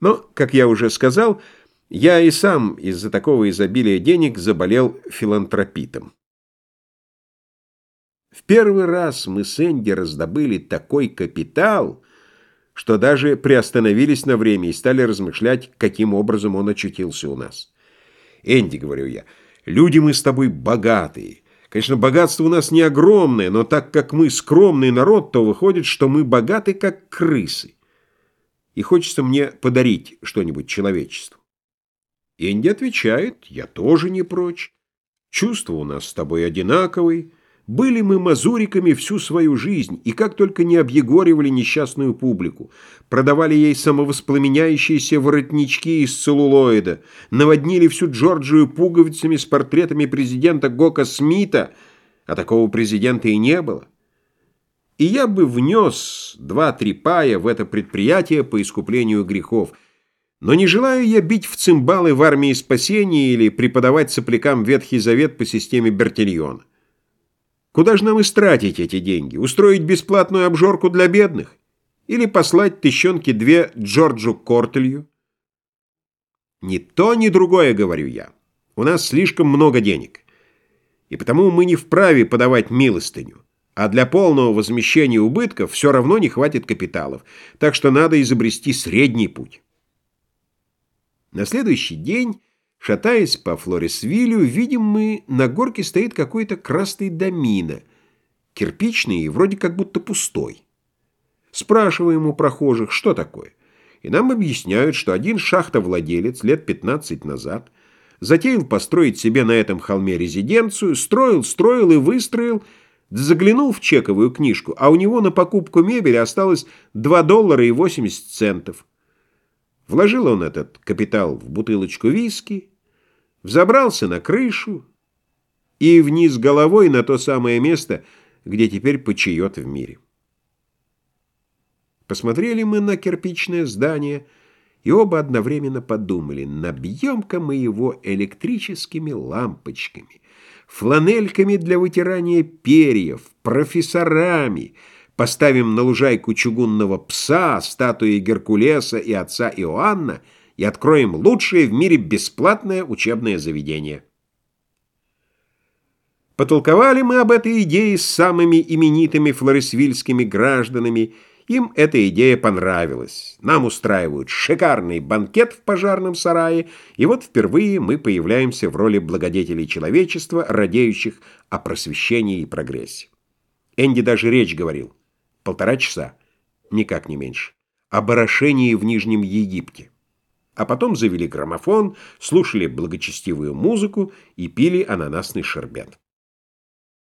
Но, как я уже сказал, я и сам из-за такого изобилия денег заболел филантропитом. В первый раз мы с Энди раздобыли такой капитал, что даже приостановились на время и стали размышлять, каким образом он очутился у нас. «Энди», — говорю я, — «люди мы с тобой богатые». Конечно, богатство у нас не огромное, но так как мы скромный народ, то выходит, что мы богаты, как крысы. И хочется мне подарить что-нибудь человечеству. Энди отвечает, я тоже не прочь. Чувства у нас с тобой одинаковые. Были мы мазуриками всю свою жизнь, и как только не объегоривали несчастную публику, продавали ей самовоспламеняющиеся воротнички из целлулоида, наводнили всю Джорджию пуговицами с портретами президента Гока Смита, а такого президента и не было. И я бы внес два-три пая в это предприятие по искуплению грехов, но не желаю я бить в цимбалы в армии спасения или преподавать соплякам Ветхий Завет по системе Бертильона. Куда же нам истратить эти деньги? Устроить бесплатную обжорку для бедных? Или послать тыщенки две Джорджу Кортелью? Ни то, ни другое, говорю я. У нас слишком много денег. И потому мы не вправе подавать милостыню. А для полного возмещения убытков все равно не хватит капиталов. Так что надо изобрести средний путь. На следующий день Шатаясь по Флорисвилю, видим мы, на горке стоит какой-то красный домина, кирпичный и вроде как будто пустой. Спрашиваем у прохожих, что такое. И нам объясняют, что один шахтовладелец лет 15 назад затеял построить себе на этом холме резиденцию, строил, строил и выстроил, заглянул в чековую книжку, а у него на покупку мебели осталось 2 доллара и 80 центов. Вложил он этот капитал в бутылочку виски, взобрался на крышу и вниз головой на то самое место, где теперь почиет в мире. Посмотрели мы на кирпичное здание и оба одновременно подумали, набьем-ка мы его электрическими лампочками, фланельками для вытирания перьев, профессорами — Поставим на лужайку чугунного пса, статуи Геркулеса и отца Иоанна и откроем лучшее в мире бесплатное учебное заведение. Потолковали мы об этой идее с самыми именитыми флорисвильскими гражданами. Им эта идея понравилась. Нам устраивают шикарный банкет в пожарном сарае, и вот впервые мы появляемся в роли благодетелей человечества, радеющих о просвещении и прогрессе. Энди даже речь говорил. Полтора часа, никак не меньше. Об орошении в Нижнем Египте. А потом завели граммофон, слушали благочестивую музыку и пили ананасный шербет.